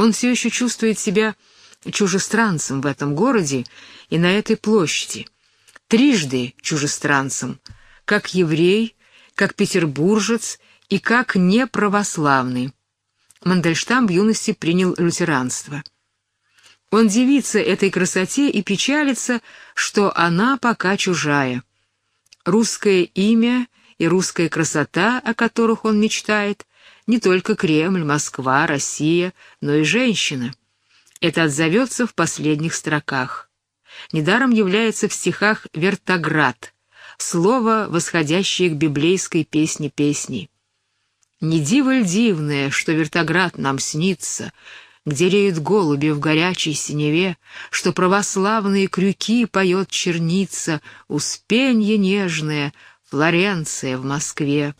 Он все еще чувствует себя чужестранцем в этом городе и на этой площади. Трижды чужестранцем, как еврей, как петербуржец и как неправославный. Мандельштам в юности принял лютеранство. Он дивится этой красоте и печалится, что она пока чужая. Русское имя и русская красота, о которых он мечтает, не только Кремль, Москва, Россия, но и женщина. Это отзовется в последних строках. Недаром является в стихах «вертоград», слово, восходящее к библейской песне песней. «Не диво ль дивное, что вертоград нам снится», где реют голуби в горячей синеве, что православные крюки поет черница, успенье нежное, Флоренция в Москве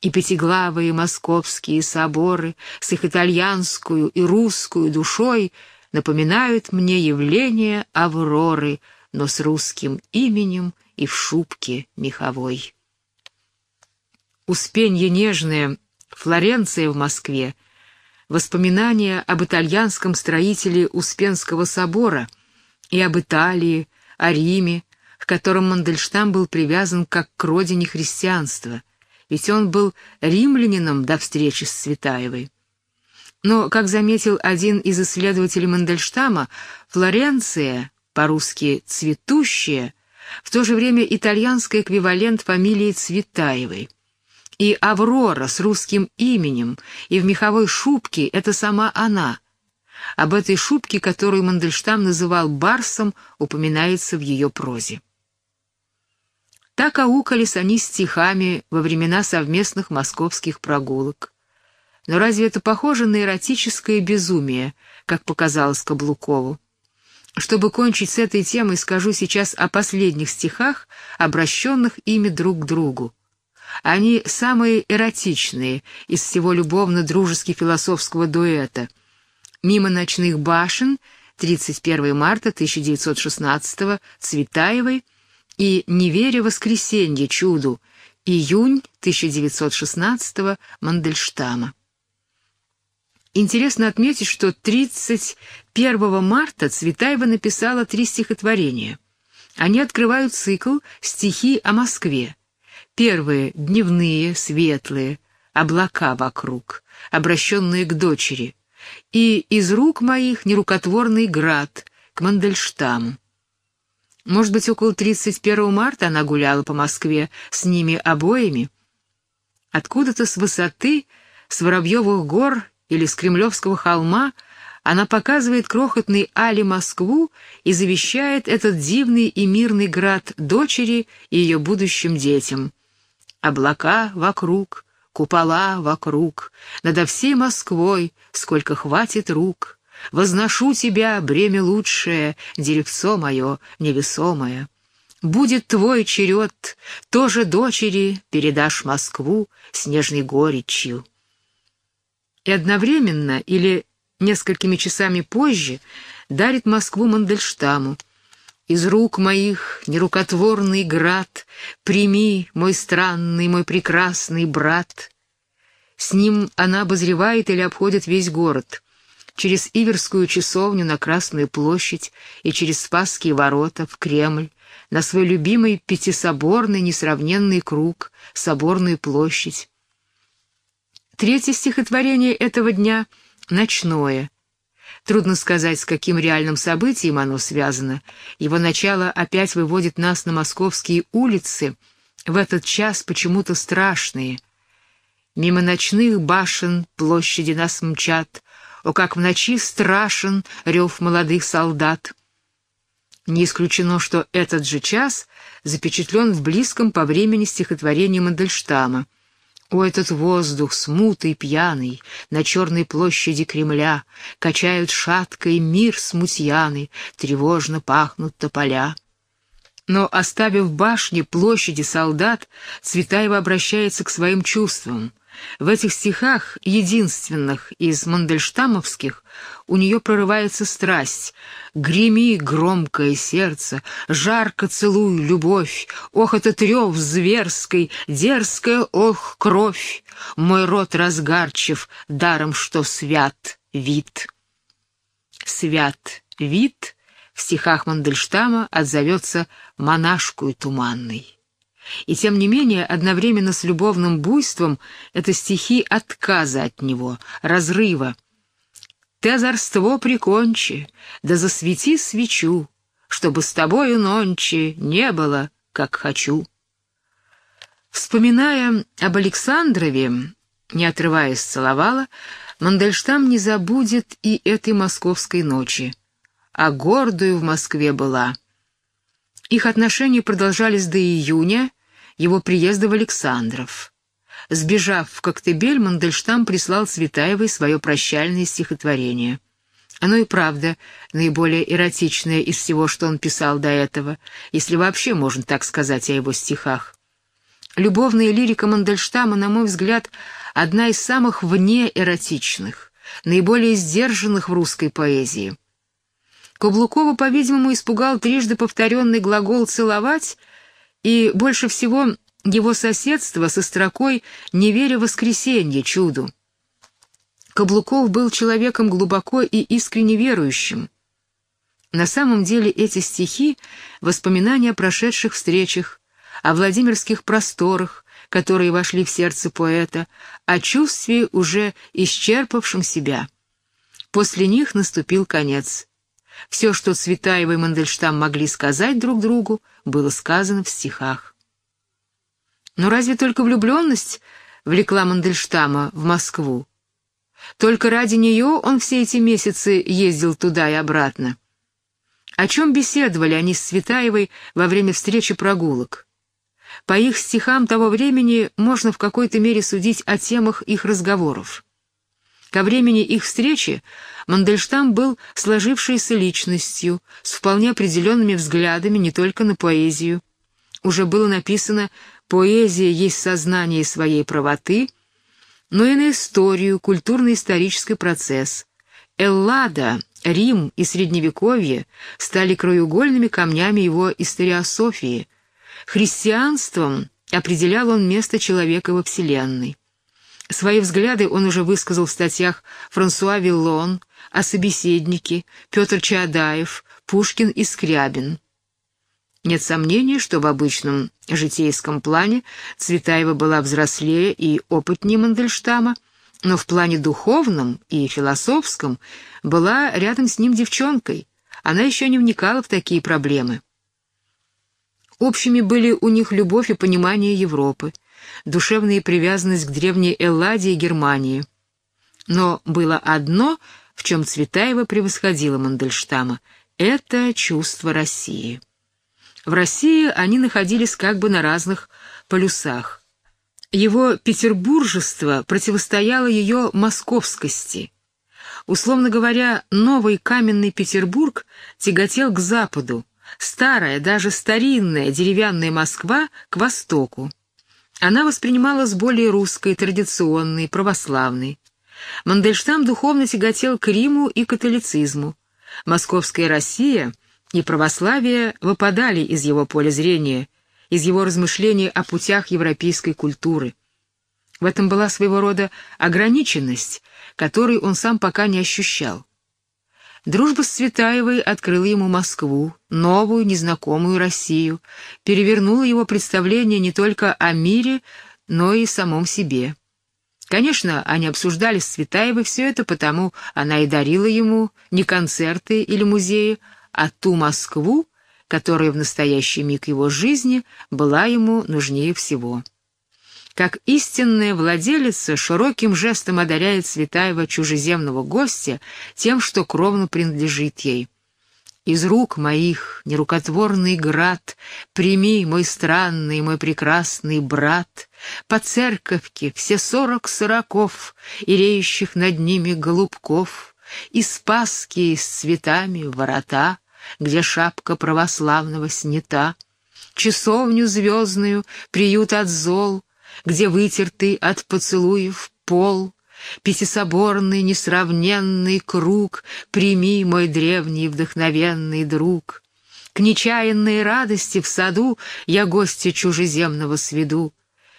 и пятиглавые московские соборы с их итальянскую и русскую душой напоминают мне явление Авроры, но с русским именем и в шубке меховой. Успенье нежное, Флоренция в Москве, воспоминания об итальянском строителе Успенского собора и об Италии, о Риме, к которым Мандельштам был привязан как к родине христианства — ведь он был римлянином до встречи с Цветаевой. Но, как заметил один из исследователей Мандельштама, Флоренция, по-русски «цветущая», в то же время итальянский эквивалент фамилии Цветаевой. И Аврора с русским именем и в меховой шубке — это сама она. Об этой шубке, которую Мандельштам называл барсом, упоминается в ее прозе. Так аукались они стихами во времена совместных московских прогулок. Но разве это похоже на эротическое безумие, как показалось Каблукову? Чтобы кончить с этой темой, скажу сейчас о последних стихах, обращенных ими друг к другу. Они самые эротичные из всего любовно-дружески-философского дуэта. «Мимо ночных башен» 31 марта 1916 Цветаевой – и «Не веря воскресенье чуду» июнь 1916 Мандельштама. Интересно отметить, что 31 марта Цветаева написала три стихотворения. Они открывают цикл «Стихи о Москве». Первые — дневные, светлые, облака вокруг, обращенные к дочери, и «Из рук моих нерукотворный град» к Мандельштаму. Может быть, около 31 марта она гуляла по Москве с ними обоими? Откуда-то с высоты, с Воробьевых гор или с Кремлевского холма она показывает крохотный Али Москву и завещает этот дивный и мирный град дочери и ее будущим детям. Облака вокруг, купола вокруг, надо всей Москвой, сколько хватит рук — Возношу тебя, бремя лучшее, деревцо мое невесомое. Будет твой черед, тоже дочери передашь Москву снежной горечью. И одновременно или несколькими часами позже дарит Москву Мандельштаму. Из рук моих нерукотворный град, Прими, мой странный, мой прекрасный брат. С ним она обозревает или обходит весь город — через Иверскую часовню на Красную площадь и через Спасские ворота в Кремль, на свой любимый пятисоборный несравненный круг, соборную площадь. Третье стихотворение этого дня — «Ночное». Трудно сказать, с каким реальным событием оно связано. Его начало опять выводит нас на московские улицы, в этот час почему-то страшные. Мимо ночных башен площади нас мчат, о, как в ночи страшен рев молодых солдат! Не исключено, что этот же час запечатлен в близком по времени стихотворении Мандельштама. О, этот воздух, смутый, пьяный, на черной площади Кремля Качают шаткой мир смутьяны, тревожно пахнут тополя. Но, оставив башни, площади, солдат, Цветаева обращается к своим чувствам — в этих стихах, единственных из мандельштамовских, у нее прорывается страсть. «Греми, громкое сердце, жарко целуй, любовь, ох, этот рев зверской, дерзкая, ох, кровь, мой рот разгарчив, даром, что свят вид». свят вид в стихах Мандельштама отзовется монашкую туманной. И тем не менее, одновременно с любовным буйством это стихи отказа от него, разрыва. «Ты озорство прикончи, да засвети свечу, чтобы с тобою нонче не было, как хочу». Вспоминая об Александрове, не отрываясь целовала, Мандельштам не забудет и этой московской ночи. А гордую в Москве была. Их отношения продолжались до июня, его приезда в Александров. Сбежав в Коктебель, Мандельштам прислал Цветаевой свое прощальное стихотворение. Оно и правда наиболее эротичное из всего, что он писал до этого, если вообще можно так сказать о его стихах. Любовная лирика Мандельштама, на мой взгляд, одна из самых внеэротичных, наиболее сдержанных в русской поэзии. Каблукова, по-видимому, испугал трижды повторенный глагол «целовать», и больше всего его соседство со строкой «не веря в воскресенье чуду». Каблуков был человеком глубоко и искренне верующим. На самом деле эти стихи — воспоминания о прошедших встречах, о Владимирских просторах, которые вошли в сердце поэта, о чувстве, уже исчерпавшем себя. После них наступил конец. Все, что Цветаева и Мандельштам могли сказать друг другу, было сказано в стихах. Но разве только влюбленность влекла Мандельштама в Москву? Только ради нее он все эти месяцы ездил туда и обратно. О чем беседовали они с Цветаевой во время встречи прогулок? По их стихам того времени можно в какой-то мере судить о темах их разговоров. Ко времени их встречи Мандельштам был сложившейся личностью, с вполне определенными взглядами не только на поэзию. Уже было написано «Поэзия есть сознание своей правоты», но и на историю, культурно-исторический процесс. Эллада, Рим и Средневековье стали краеугольными камнями его историософии – Христианством определял он место человека во Вселенной. Свои взгляды он уже высказал в статьях Франсуа Виллон, о собеседнике, Петр Чаадаев, Пушкин и Скрябин. Нет сомнений, что в обычном житейском плане Цветаева была взрослее и опытнее Мандельштама, но в плане духовном и философском была рядом с ним девчонкой. Она еще не вникала в такие проблемы. Общими были у них любовь и понимание Европы, душевная привязанность к древней Элладе и Германии. Но было одно, в чем Цветаева превосходила Мандельштама — это чувство России. В России они находились как бы на разных полюсах. Его петербуржество противостояло ее московскости. Условно говоря, новый каменный Петербург тяготел к западу, старая, даже старинная деревянная Москва к востоку. Она воспринималась более русской, традиционной, православной. Мандельштам духовно тяготел к Риму и католицизму. Московская Россия и православие выпадали из его поля зрения, из его размышлений о путях европейской культуры. В этом была своего рода ограниченность, которой он сам пока не ощущал. Дружба с Цветаевой открыла ему Москву, новую, незнакомую Россию, перевернула его представление не только о мире, но и самом себе. Конечно, они обсуждали с Цветаевой все это, потому она и дарила ему не концерты или музеи, а ту Москву, которая в настоящий миг его жизни была ему нужнее всего как истинная владелица широким жестом одаряет Светаева чужеземного гостя тем, что кровно принадлежит ей. «Из рук моих, нерукотворный град, прими, мой странный, мой прекрасный брат, по церковке все сорок сороков и реющих над ними голубков, и спаски с цветами ворота, где шапка православного снята, часовню звездную, приют от зол, где вытертый от поцелуев пол, Пятисоборный несравненный круг Прими, мой древний вдохновенный друг. К нечаянной радости в саду Я гостя чужеземного сведу.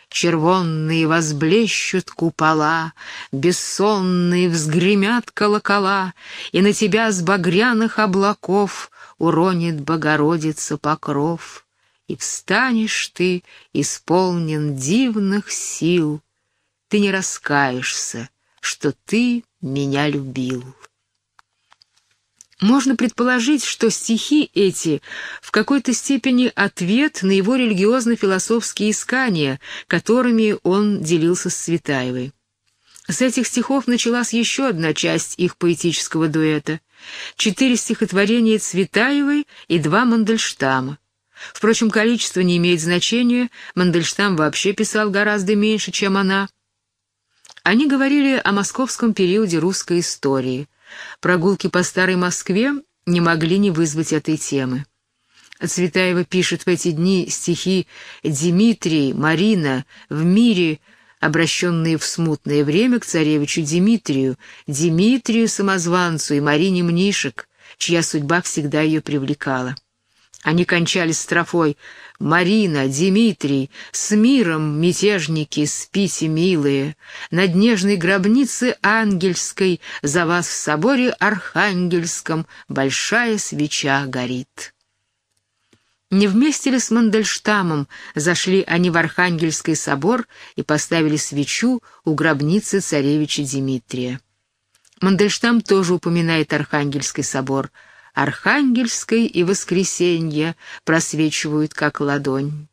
Червонные возблещут купола, Бессонные взгремят колокола, И на тебя с багряных облаков Уронит Богородица покров. И встанешь ты, исполнен дивных сил, Ты не раскаешься, что ты меня любил. Можно предположить, что стихи эти в какой-то степени ответ на его религиозно-философские искания, которыми он делился с Цветаевой. С этих стихов началась еще одна часть их поэтического дуэта. Четыре стихотворения Цветаевой и два Мандельштама. Впрочем, количество не имеет значения, Мандельштам вообще писал гораздо меньше, чем она. Они говорили о московском периоде русской истории – Прогулки по старой Москве не могли не вызвать этой темы. Цветаева пишет в эти дни стихи «Димитрий», «Марина», «В мире», обращенные в смутное время к царевичу Димитрию, Димитрию Самозванцу и Марине Мнишек, чья судьба всегда ее привлекала. Они кончались строфой «Марина, Дмитрий, с миром, мятежники, спите, милые, над нежной гробницы ангельской за вас в соборе архангельском большая свеча горит». Не вместе ли с Мандельштамом зашли они в Архангельский собор и поставили свечу у гробницы царевича Дмитрия? Мандельштам тоже упоминает Архангельский собор – Архангельской и Воскресенье просвечивают, как ладонь.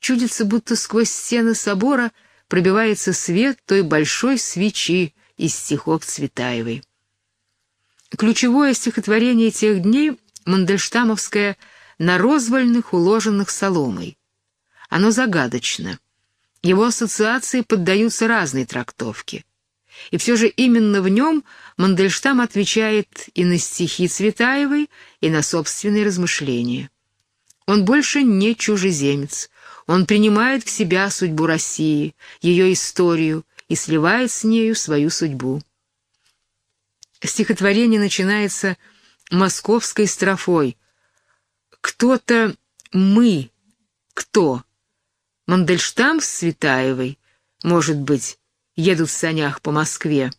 Чудится, будто сквозь стены собора пробивается свет той большой свечи из стихов Цветаевой. Ключевое стихотворение тех дней — Мандельштамовское «На розвольных, уложенных соломой». Оно загадочно. Его ассоциации поддаются разной трактовке. И все же именно в нем Мандельштам отвечает и на стихи Цветаевой, и на собственные размышления. Он больше не чужеземец, он принимает в себя судьбу России, ее историю и сливает с нею свою судьбу. Стихотворение начинается московской строфой «Кто-то мы, кто?» Мандельштам с Цветаевой, может быть, едут в санях по Москве.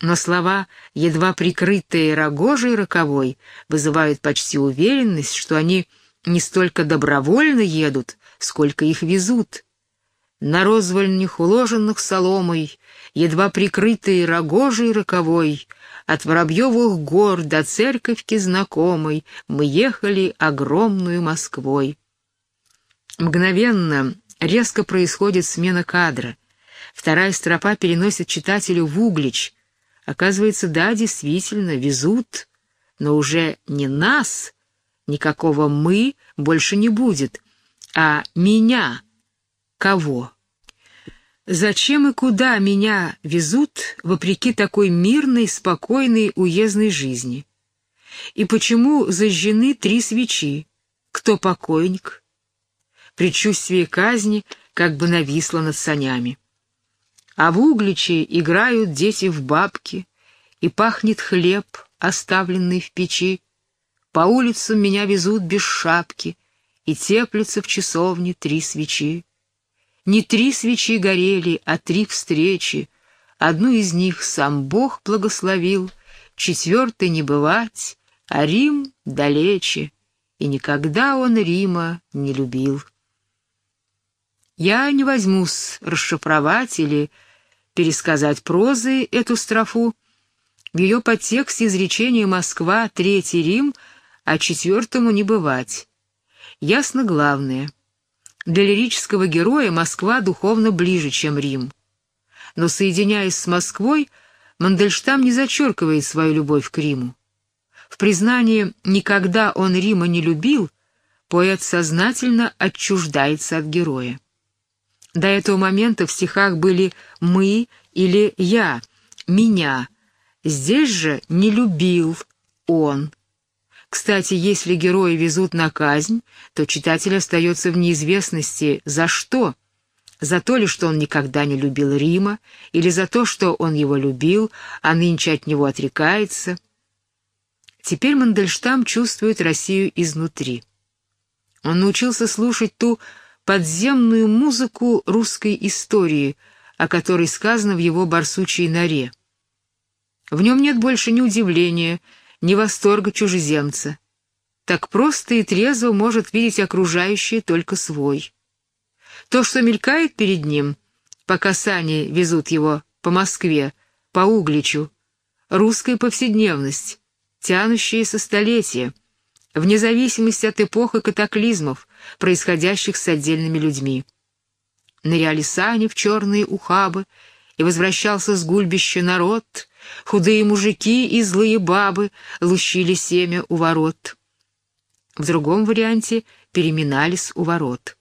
Но слова, едва прикрытые рогожей роковой, вызывают почти уверенность, что они не столько добровольно едут, сколько их везут. На розвольнях, уложенных соломой, едва прикрытые рогожей роковой, от Воробьевых гор до церковки знакомой мы ехали огромную Москвой. Мгновенно, резко происходит смена кадра. Вторая строфа переносит читателю в Углич. Оказывается, да, действительно, везут, но уже не нас, никакого «мы» больше не будет, а меня. Кого? Зачем и куда меня везут, вопреки такой мирной, спокойной, уездной жизни? И почему зажжены три свечи? Кто покойник? Предчувствие казни как бы нависло над санями. А в Угличе играют дети в бабки, и пахнет хлеб, оставленный в печи. По улицам меня везут без шапки, и теплятся в часовне три свечи. Не три свечи горели, а три встречи. Одну из них сам Бог благословил, четвертой не бывать, а Рим далече, и никогда он Рима не любил. Я не возьмусь расшифровать или пересказать прозой эту строфу. В ее подтексте изречение «Москва, Третий Рим», а четвертому не бывать. Ясно главное. Для лирического героя Москва духовно ближе, чем Рим. Но, соединяясь с Москвой, Мандельштам не зачеркивает свою любовь к Риму. В признании «никогда он Рима не любил» поэт сознательно отчуждается от героя. До этого момента в стихах были «мы» или «я», «меня». Здесь же не любил он. Кстати, если герои везут на казнь, то читатель остается в неизвестности за что. За то ли, что он никогда не любил Рима, или за то, что он его любил, а нынче от него отрекается. Теперь Мандельштам чувствует Россию изнутри. Он научился слушать ту подземную музыку русской истории, о которой сказано в его «Барсучьей норе». В нем нет больше ни удивления, ни восторга чужеземца. Так просто и трезво может видеть окружающее только свой. То, что мелькает перед ним, пока сани везут его по Москве, по Угличу, русская повседневность, тянущаяся столетия, вне зависимости от эпох и катаклизмов, происходящих с отдельными людьми. Ныряли сани в черные ухабы, и возвращался с гульбища народ, худые мужики и злые бабы лущили семя у ворот. В другом варианте переминались у ворот.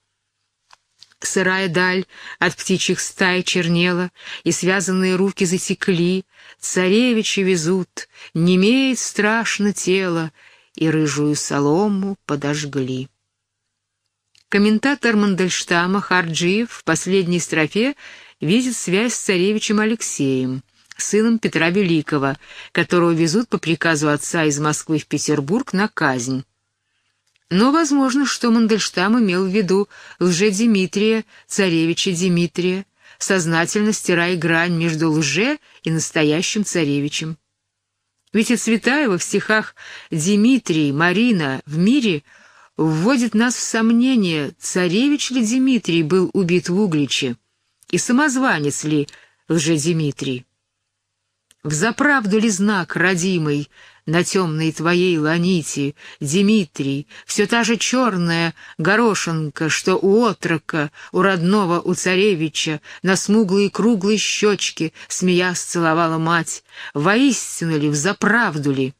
Сырая даль от птичьих стай чернела, и связанные руки затекли, царевичи везут, не имеет страшно тело, и рыжую солому подожгли. Комментатор Мандельштама Харджиев в последней строфе видит связь с царевичем Алексеем, сыном Петра Великого, которого везут по приказу отца из Москвы в Петербург на казнь. Но возможно, что Мандельштам имел в виду лже-Димитрия, царевича Димитрия, сознательно стирая грань между лже и настоящим царевичем. Ведь и Цветаева в стихах «Димитрий», «Марина» в мире вводит нас в сомнение, царевич ли Димитрий был убит в Угличе, и самозванец ли лже-Димитрий. Взаправду ли знак, родимый, на темной твоей ланите, Димитрий, все та же черная горошинка, что у отрока, у родного, у царевича, на смуглые круглые щечки, смеясь, целовала мать, воистину ли, взаправду ли?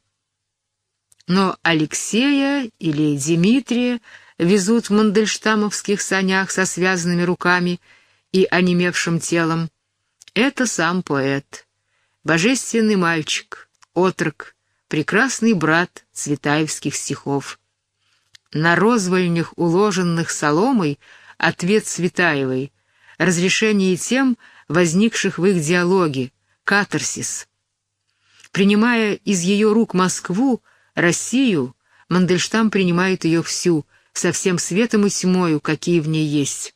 Но Алексея или Дмитрия везут в мандельштамовских санях со связанными руками и онемевшим телом. Это сам поэт, божественный мальчик, отрок, прекрасный брат цветаевских стихов. На розвольнях, уложенных соломой, ответ Цветаевой, разрешение тем, возникших в их диалоге, катарсис. Принимая из ее рук Москву, Россию, Мандельштам принимает ее всю, со всем светом и тьмою, какие в ней есть.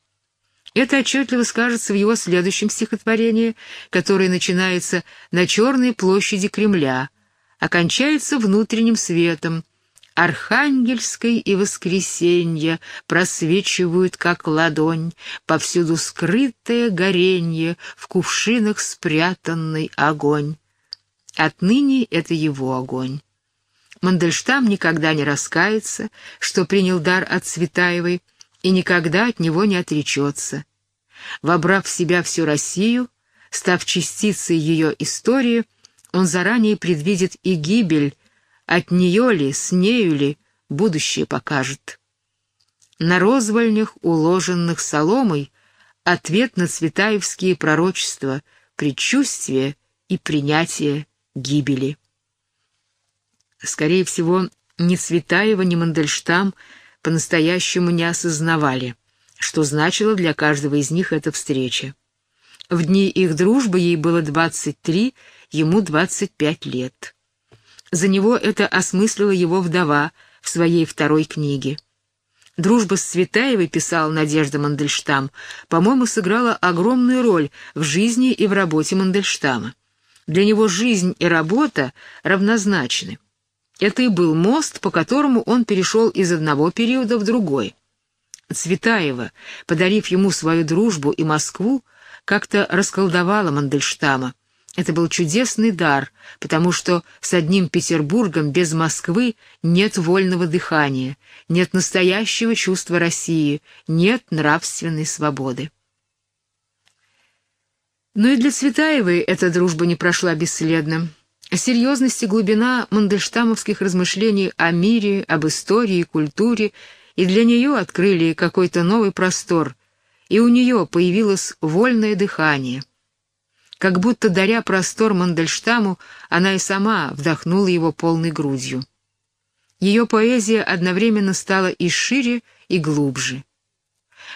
Это отчетливо скажется в его следующем стихотворении, которое начинается на Черной площади Кремля, окончается внутренним светом. Архангельской и воскресенье просвечивают, как ладонь, повсюду скрытое горенье, в кувшинах спрятанный огонь. Отныне это его огонь. Мандельштам никогда не раскается, что принял дар от Цветаевой, и никогда от него не отречется. Вобрав в себя всю Россию, став частицей ее истории, он заранее предвидит и гибель, от нее ли, с нею ли, будущее покажет. На розвольнях, уложенных соломой, ответ на цветаевские пророчества, предчувствие и принятие гибели. Скорее всего, ни Цветаева, ни Мандельштам по-настоящему не осознавали, что значила для каждого из них эта встреча. В дни их дружбы ей было 23, ему 25 лет. За него это осмыслила его вдова в своей второй книге. Дружба с Цветаевой, писал Надежда Мандельштам, по-моему, сыграла огромную роль в жизни и в работе Мандельштама. Для него жизнь и работа равнозначны. Это и был мост, по которому он перешел из одного периода в другой. Цветаева, подарив ему свою дружбу и Москву, как-то расколдовала Мандельштама. Это был чудесный дар, потому что с одним Петербургом без Москвы нет вольного дыхания, нет настоящего чувства России, нет нравственной свободы. Но и для Цветаевой эта дружба не прошла бесследно. Серьезность и глубина мандельштамовских размышлений о мире, об истории культуре и для нее открыли какой-то новый простор, и у нее появилось вольное дыхание — как будто, даря простор Мандельштаму, она и сама вдохнула его полной грудью. Ее поэзия одновременно стала и шире, и глубже.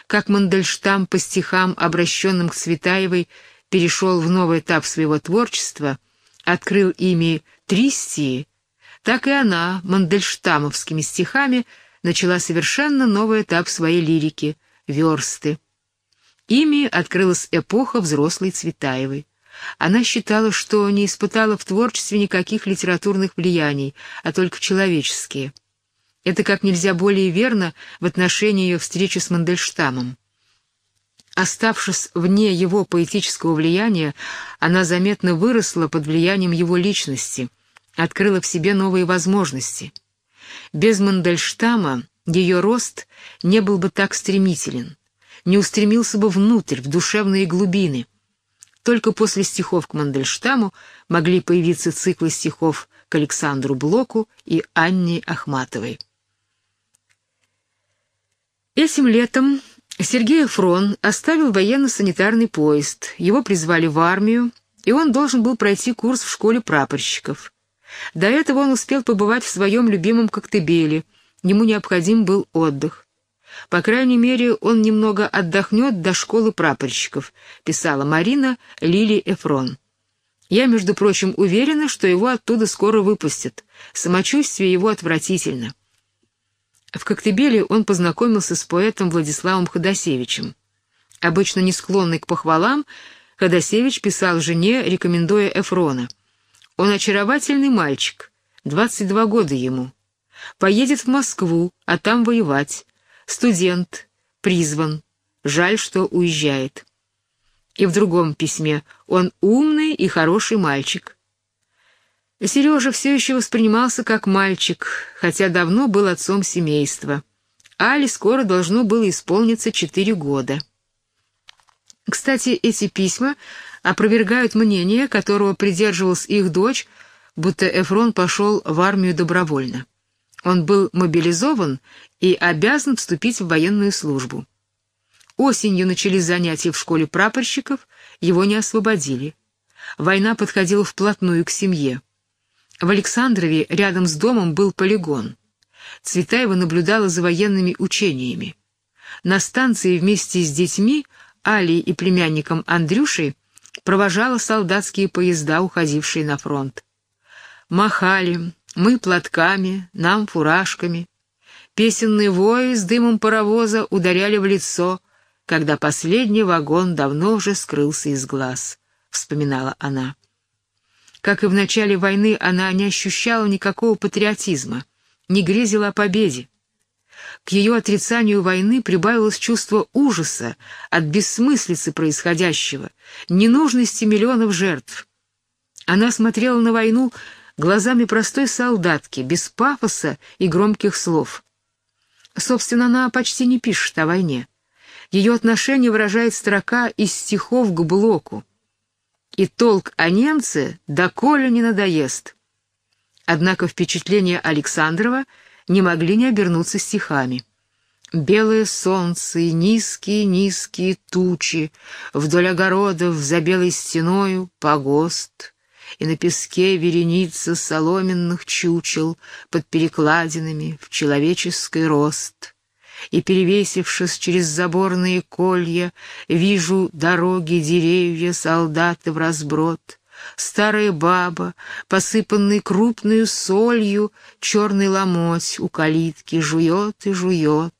Как Мандельштам по стихам, обращенным к Светаевой, перешел в новый этап своего творчества, открыл ими Тристии, так и она мандельштамовскими стихами начала совершенно новый этап своей лирики, версты. Ими открылась эпоха взрослой Цветаевой. Она считала, что не испытала в творчестве никаких литературных влияний, а только человеческие. Это как нельзя более верно в отношении ее встречи с Мандельштамом. Оставшись вне его поэтического влияния, она заметно выросла под влиянием его личности, открыла в себе новые возможности. Без Мандельштама ее рост не был бы так стремителен, не устремился бы внутрь, в душевные глубины. Только после стихов к Мандельштаму могли появиться циклы стихов к Александру Блоку и Анне Ахматовой. Этим летом Сергей Фрон оставил военно-санитарный поезд, его призвали в армию, и он должен был пройти курс в школе прапорщиков. До этого он успел побывать в своем любимом Коктебеле, ему необходим был отдых. По крайней мере, он немного отдохнет до школы прапорщиков, писала Марина Лили Эфрон. Я, между прочим, уверена, что его оттуда скоро выпустят. Самочувствие его отвратительно. В Коктебеле он познакомился с поэтом Владиславом Ходосевичем. Обычно не склонный к похвалам, Ходосевич писал жене, рекомендуя Эфрона. «Он очаровательный мальчик, 22 года ему. Поедет в Москву, а там воевать. Студент, призван. Жаль, что уезжает». И в другом письме «Он умный и хороший мальчик». Сережа все еще воспринимался как мальчик, хотя давно был отцом семейства. Али скоро должно было исполниться четыре года. Кстати, эти письма опровергают мнение, которого придерживалась их дочь, будто Эфрон пошел в армию добровольно. Он был мобилизован и обязан вступить в военную службу. Осенью начались занятия в школе прапорщиков, его не освободили. Война подходила вплотную к семье. В Александрове рядом с домом был полигон. Цветаева наблюдала за военными учениями. На станции вместе с детьми, Алей и племянником Андрюшей, провожала солдатские поезда, уходившие на фронт. Махали, мы платками, нам фуражками. Песенные вои с дымом паровоза ударяли в лицо, когда последний вагон давно уже скрылся из глаз, — вспоминала она. Как и в начале войны, она не ощущала никакого патриотизма, не грезила о победе. К ее отрицанию войны прибавилось чувство ужаса от бессмыслицы происходящего, ненужности миллионов жертв. Она смотрела на войну глазами простой солдатки, без пафоса и громких слов. Собственно, она почти не пишет о войне. Ее отношение выражает строка из стихов к блоку и толк о немце доколе не надоест. Однако впечатления Александрова не могли не обернуться стихами. Белое солнце и низкие-низкие тучи, Вдоль огородов за белой стеною погост, И на песке вереница соломенных чучел Под перекладинами в человеческий рост и, перевесившись через заборные колья, вижу дороги, деревья, солдаты в разброд. Старая баба, посыпанный крупную солью, черный ломоть у калитки жует и жует.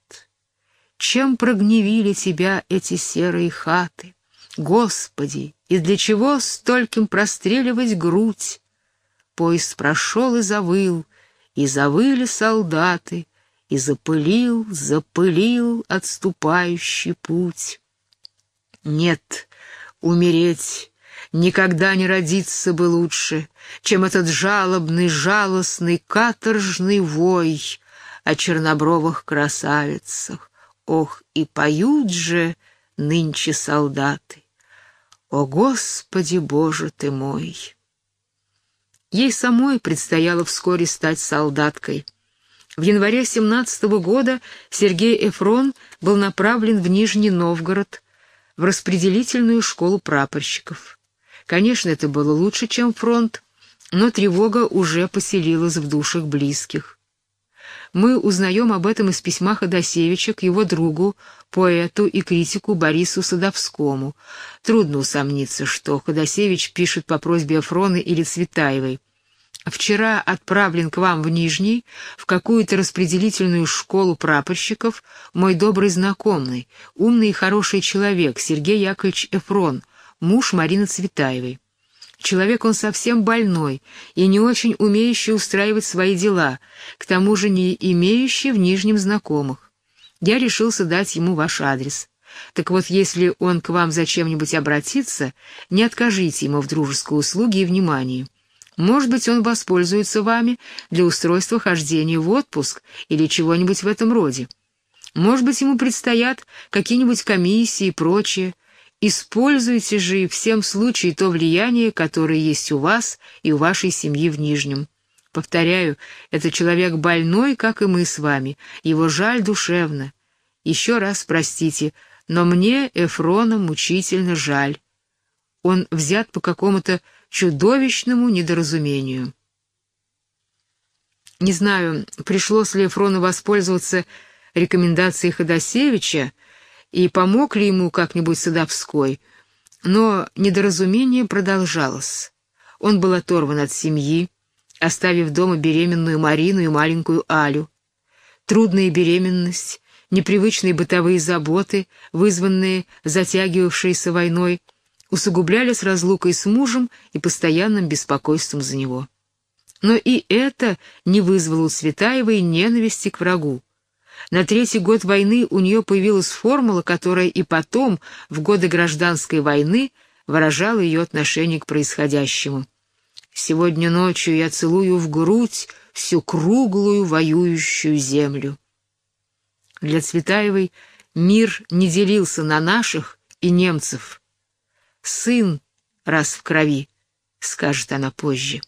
Чем прогневили тебя эти серые хаты? Господи, и для чего стольким простреливать грудь? Поезд прошел и завыл, и завыли солдаты, и запылил, запылил отступающий путь. Нет, умереть никогда не родиться бы лучше, чем этот жалобный, жалостный, каторжный вой о чернобровых красавицах. Ох, и поют же нынче солдаты. О, Господи Боже ты мой! Ей самой предстояло вскоре стать солдаткой — в январе 17 года Сергей Эфрон был направлен в Нижний Новгород в распределительную школу прапорщиков. Конечно, это было лучше, чем фронт, но тревога уже поселилась в душах близких. Мы узнаем об этом из письма Ходосевича к его другу, поэту и критику Борису Садовскому. Трудно усомниться, что Ходосевич пишет по просьбе Эфрона или Цветаевой. Вчера отправлен к вам в Нижний, в какую-то распределительную школу прапорщиков, мой добрый знакомый, умный и хороший человек Сергей Яковлевич Эфрон, муж Марины Цветаевой. Человек он совсем больной и не очень умеющий устраивать свои дела, к тому же не имеющий в Нижнем знакомых. Я решился дать ему ваш адрес. Так вот, если он к вам зачем-нибудь обратится, не откажите ему в дружеской услуге и внимании. Может быть, он воспользуется вами для устройства хождения в отпуск или чего-нибудь в этом роде. Может быть, ему предстоят какие-нибудь комиссии и прочее. Используйте же и всем случае то влияние, которое есть у вас и у вашей семьи в Нижнем. Повторяю, это человек больной, как и мы с вами. Его жаль душевно. Еще раз простите, но мне Эфрона мучительно жаль. Он взят по какому-то чудовищному недоразумению. Не знаю, пришлось ли Эфрону воспользоваться рекомендацией Ходосевича и помог ли ему как-нибудь Садовской, но недоразумение продолжалось. Он был оторван от семьи, оставив дома беременную Марину и маленькую Алю. Трудная беременность, непривычные бытовые заботы, вызванные затягивавшейся войной, усугублялись разлукой с мужем и постоянным беспокойством за него. Но и это не вызвало у Светаевой ненависти к врагу. На третий год войны у нее появилась формула, которая и потом, в годы гражданской войны, выражала ее отношение к происходящему. «Сегодня ночью я целую в грудь всю круглую воюющую землю». Для Цветаевой мир не делился на наших и немцев, сын раз в крови, скажет она позже.